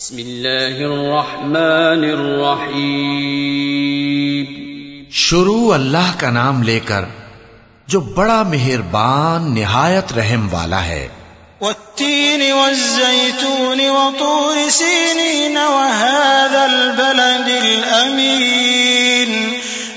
بسم الله الرحمن الرحيم شروع اللہ کا نام لے کر جو بڑا مہربان نہایت رحم والا ہے۔ والتين والزيتون وطور سينين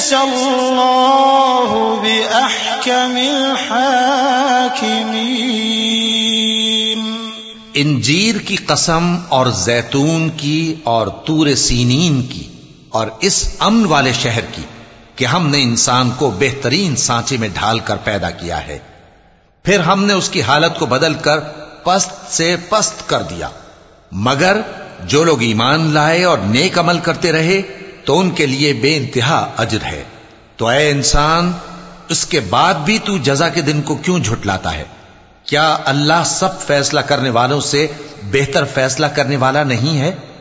أليس الله بأحكم الحاكمين انجیر کی قسم اور زیتون کی اور تور سینین کی اور اس امن والے شہر کی کہ ہم نے انسان کو بہترین سانچے میں ڈھال کر پیدا کیا ہے۔ پھر ہم نے اس کی حالت کو بدل کر پست سے پست کر دیا۔ مگر جو لوگ ایمان لائے اور نیک عمل کرتے رہے تو ان کے لیے بے انتہا اجر ہے۔ تو اے انسان، اس کے بعد بھی تو جزا کے دن کو کیوں جھٹلاتا ہے؟ کیا اللہ سب فیصلہ کرنے والوں سے بہتر فیصلہ کرنے والا نہیں ہے؟